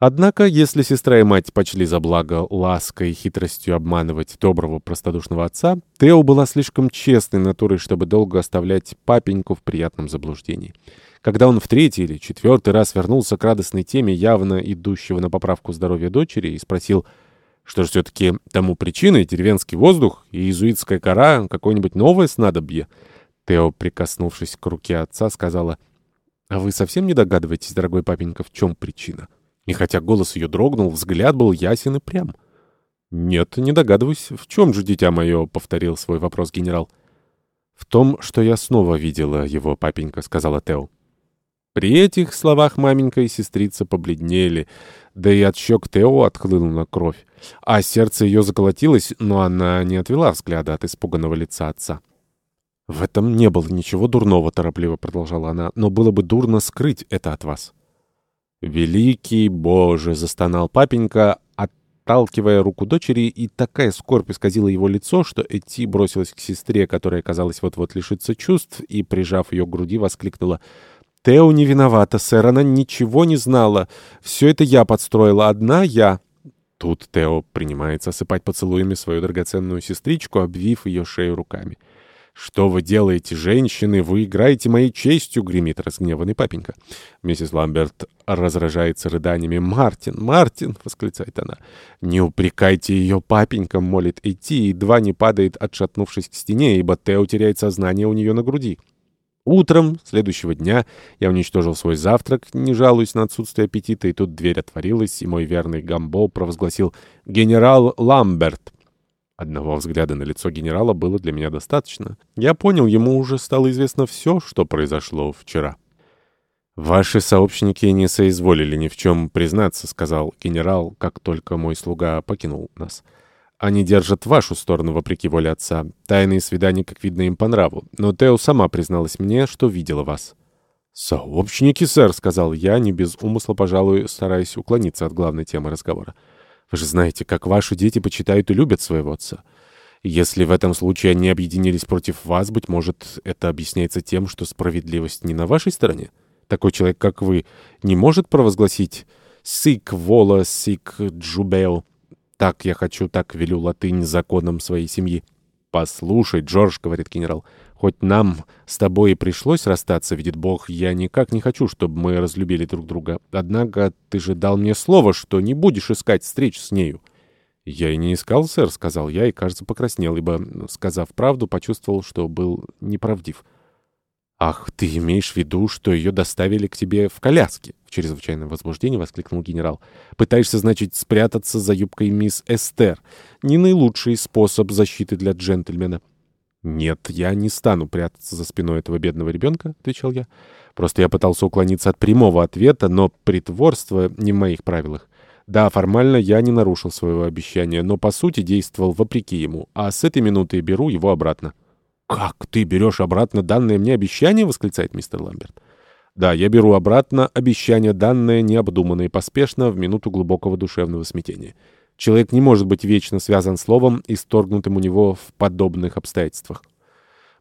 Однако, если сестра и мать почли за благо лаской и хитростью обманывать доброго простодушного отца, Тео была слишком честной натурой, чтобы долго оставлять папеньку в приятном заблуждении. Когда он в третий или четвертый раз вернулся к радостной теме, явно идущего на поправку здоровья дочери, и спросил, что же все-таки тому причиной деревенский воздух и иезуитская кора, какое-нибудь новое снадобье, Тео, прикоснувшись к руке отца, сказала, «А вы совсем не догадываетесь, дорогой папенька, в чем причина?» И хотя голос ее дрогнул, взгляд был ясен и прям. «Нет, не догадываюсь. В чем же, дитя мое?» — повторил свой вопрос генерал. «В том, что я снова видела его, папенька», — сказала Тео. При этих словах маменька и сестрица побледнели, да и от щек Тео отхлынула кровь. А сердце ее заколотилось, но она не отвела взгляда от испуганного лица отца. «В этом не было ничего дурного», — торопливо продолжала она, — «но было бы дурно скрыть это от вас». «Великий Боже!» — застонал папенька, отталкивая руку дочери, и такая скорбь исказила его лицо, что Эти бросилась к сестре, которая, казалось, вот-вот лишится чувств, и, прижав ее к груди, воскликнула «Тео не виновата, сэр, она ничего не знала. Все это я подстроила, одна я». Тут Тео принимается осыпать поцелуями свою драгоценную сестричку, обвив ее шею руками. «Что вы делаете, женщины? Вы играете моей честью!» — гремит разгневанный папенька. Миссис Ламберт разражается рыданиями. «Мартин! Мартин!» — восклицает она. «Не упрекайте ее, папенька!» — молит идти, едва не падает, отшатнувшись к стене, ибо Тео теряет сознание у нее на груди. Утром следующего дня я уничтожил свой завтрак, не жалуясь на отсутствие аппетита, и тут дверь отворилась, и мой верный Гамбо провозгласил «Генерал Ламберт!» Одного взгляда на лицо генерала было для меня достаточно. Я понял, ему уже стало известно все, что произошло вчера. «Ваши сообщники не соизволили ни в чем признаться», — сказал генерал, как только мой слуга покинул нас. «Они держат вашу сторону, вопреки воле отца. Тайные свидания, как видно, им по нраву. Но Тео сама призналась мне, что видела вас». «Сообщники, сэр», — сказал я, не без умысла, пожалуй, стараясь уклониться от главной темы разговора. Вы же знаете, как ваши дети почитают и любят своего отца. Если в этом случае они объединились против вас, быть может, это объясняется тем, что справедливость не на вашей стороне? Такой человек, как вы, не может провозгласить «сик вола, сик джубео». «Так я хочу, так велю латынь законом своей семьи». «Послушай, Джордж», — говорит генерал, — Хоть нам с тобой и пришлось расстаться, видит Бог, я никак не хочу, чтобы мы разлюбили друг друга. Однако ты же дал мне слово, что не будешь искать встреч с нею. «Я и не искал, сэр», — сказал я, и, кажется, покраснел, ибо, сказав правду, почувствовал, что был неправдив. «Ах, ты имеешь в виду, что ее доставили к тебе в коляске?» В чрезвычайном возбуждении воскликнул генерал. «Пытаешься, значит, спрятаться за юбкой мисс Эстер. Не наилучший способ защиты для джентльмена». «Нет, я не стану прятаться за спиной этого бедного ребенка», — отвечал я. «Просто я пытался уклониться от прямого ответа, но притворство не в моих правилах. Да, формально я не нарушил своего обещания, но по сути действовал вопреки ему, а с этой минуты беру его обратно». «Как ты берешь обратно данное мне обещание?» — восклицает мистер Ламберт. «Да, я беру обратно обещание, данное необдуманно и поспешно в минуту глубокого душевного смятения». Человек не может быть вечно связан словом, исторгнутым у него в подобных обстоятельствах.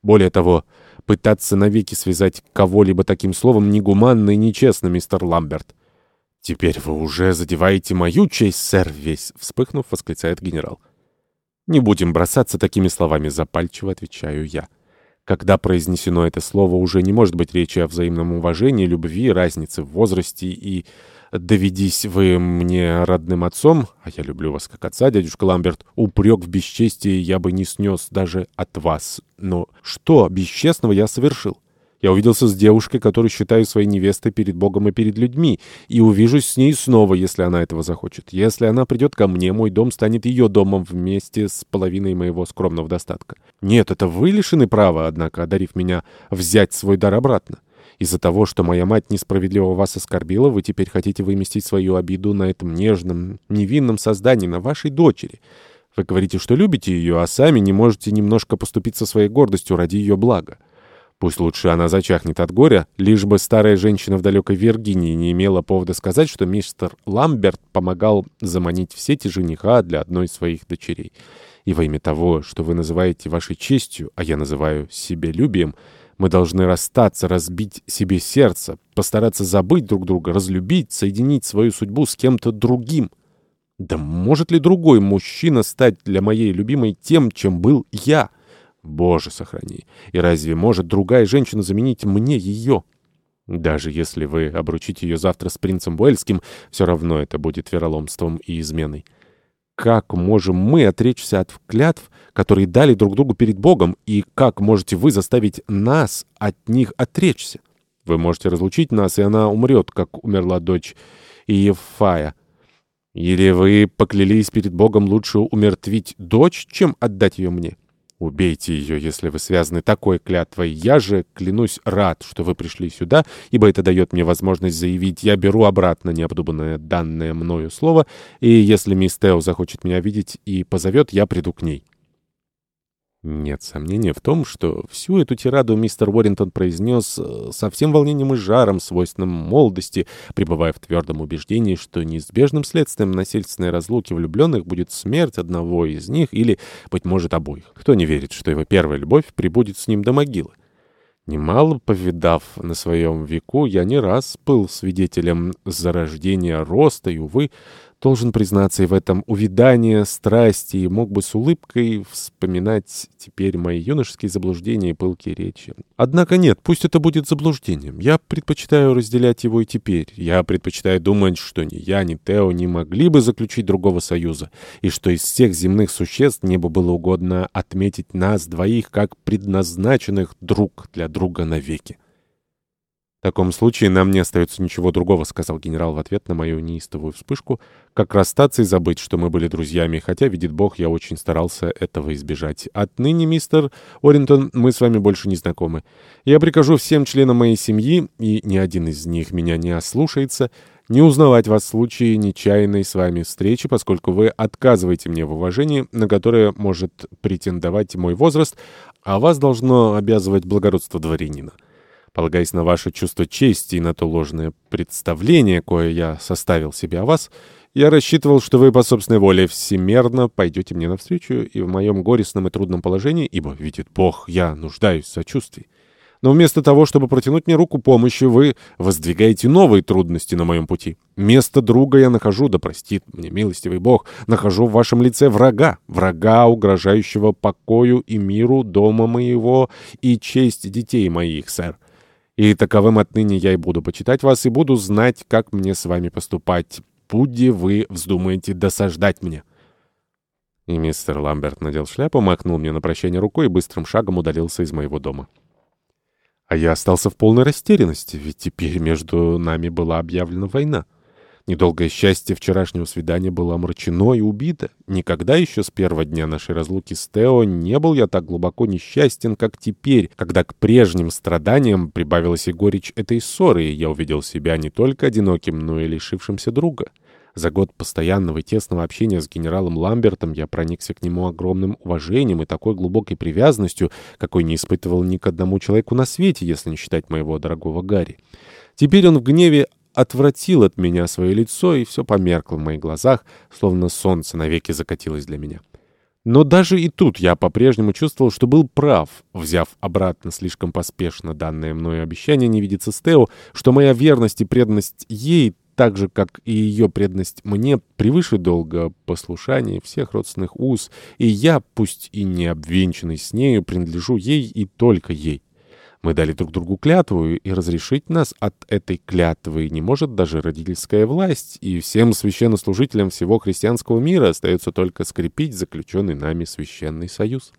Более того, пытаться навеки связать кого-либо таким словом негуманно и нечестно, мистер Ламберт. «Теперь вы уже задеваете мою честь, сэр, весь!» — вспыхнув, восклицает генерал. «Не будем бросаться такими словами запальчиво», — отвечаю я. Когда произнесено это слово, уже не может быть речи о взаимном уважении, любви, разнице в возрасте и доведись вы мне родным отцом, а я люблю вас как отца, дядюшка Ламберт, упрек в бесчестии я бы не снес даже от вас. Но что бесчестного я совершил? Я увиделся с девушкой, которую считаю своей невестой перед Богом и перед людьми, и увижусь с ней снова, если она этого захочет. Если она придет ко мне, мой дом станет ее домом вместе с половиной моего скромного достатка. Нет, это вы лишены права, однако, одарив меня, взять свой дар обратно. Из-за того, что моя мать несправедливо вас оскорбила, вы теперь хотите выместить свою обиду на этом нежном, невинном создании, на вашей дочери. Вы говорите, что любите ее, а сами не можете немножко поступиться своей гордостью ради ее блага. Пусть лучше она зачахнет от горя, лишь бы старая женщина в далекой Виргинии не имела повода сказать, что мистер Ламберт помогал заманить в сети жениха для одной из своих дочерей. И во имя того, что вы называете вашей честью, а я называю себелюбием, Мы должны расстаться, разбить себе сердце, постараться забыть друг друга, разлюбить, соединить свою судьбу с кем-то другим. Да может ли другой мужчина стать для моей любимой тем, чем был я? Боже, сохрани. И разве может другая женщина заменить мне ее? Даже если вы обручите ее завтра с принцем Уэльским, все равно это будет вероломством и изменой. Как можем мы отречься от клятв, которые дали друг другу перед Богом, и как можете вы заставить нас от них отречься? Вы можете разлучить нас, и она умрет, как умерла дочь Иефая. Или вы поклялись перед Богом лучше умертвить дочь, чем отдать ее мне? Убейте ее, если вы связаны такой клятвой. Я же клянусь рад, что вы пришли сюда, ибо это дает мне возможность заявить, я беру обратно необдуманное данное мною слово, и если мисс Тео захочет меня видеть и позовет, я приду к ней». Нет сомнения в том, что всю эту тираду мистер Уоррингтон произнес э, со всем волнением и жаром, свойственным молодости, пребывая в твердом убеждении, что неизбежным следствием насильственной разлуки влюбленных будет смерть одного из них или, быть может, обоих. Кто не верит, что его первая любовь прибудет с ним до могилы? Немало повидав на своем веку, я не раз был свидетелем зарождения роста и, увы, Должен признаться, и в этом увядание страсти, и мог бы с улыбкой вспоминать теперь мои юношеские заблуждения и пылкие речи. Однако нет, пусть это будет заблуждением. Я предпочитаю разделять его и теперь. Я предпочитаю думать, что ни я, ни Тео не могли бы заключить другого союза, и что из всех земных существ небо было угодно отметить нас двоих как предназначенных друг для друга навеки. «В таком случае нам не остается ничего другого», — сказал генерал в ответ на мою неистовую вспышку, «как расстаться и забыть, что мы были друзьями, хотя, видит Бог, я очень старался этого избежать. Отныне, мистер Орентон, мы с вами больше не знакомы. Я прикажу всем членам моей семьи, и ни один из них меня не ослушается, не узнавать вас в случае нечаянной с вами встречи, поскольку вы отказываете мне в уважении, на которое может претендовать мой возраст, а вас должно обязывать благородство дворянина». Полагаясь на ваше чувство чести и на то ложное представление, кое я составил себе о вас, я рассчитывал, что вы по собственной воле всемерно пойдете мне навстречу и в моем горестном и трудном положении, ибо, видит Бог, я нуждаюсь в сочувствии. Но вместо того, чтобы протянуть мне руку помощи, вы воздвигаете новые трудности на моем пути. Место друга я нахожу, да простит мне милостивый Бог, нахожу в вашем лице врага, врага, угрожающего покою и миру дома моего и честь детей моих, сэр. И таковым отныне я и буду почитать вас, и буду знать, как мне с вами поступать. Будьте вы вздумаете досаждать мне». И мистер Ламберт надел шляпу, махнул мне на прощание рукой и быстрым шагом удалился из моего дома. А я остался в полной растерянности, ведь теперь между нами была объявлена война. Недолгое счастье вчерашнего свидания было омрачено и убито. Никогда еще с первого дня нашей разлуки с Тео не был я так глубоко несчастен, как теперь, когда к прежним страданиям прибавилась и горечь этой ссоры, и я увидел себя не только одиноким, но и лишившимся друга. За год постоянного и тесного общения с генералом Ламбертом я проникся к нему огромным уважением и такой глубокой привязанностью, какой не испытывал ни к одному человеку на свете, если не считать моего дорогого Гарри. Теперь он в гневе отвратил от меня свое лицо, и все померкло в моих глазах, словно солнце навеки закатилось для меня. Но даже и тут я по-прежнему чувствовал, что был прав, взяв обратно слишком поспешно данное мною обещание не видеться с Тео, что моя верность и преданность ей, так же, как и ее преданность мне, превыше долга послушания всех родственных уз, и я, пусть и не обвенчанный с нею, принадлежу ей и только ей. Мы дали друг другу клятву, и разрешить нас от этой клятвы не может даже родительская власть, и всем священнослужителям всего христианского мира остается только скрепить заключенный нами священный союз.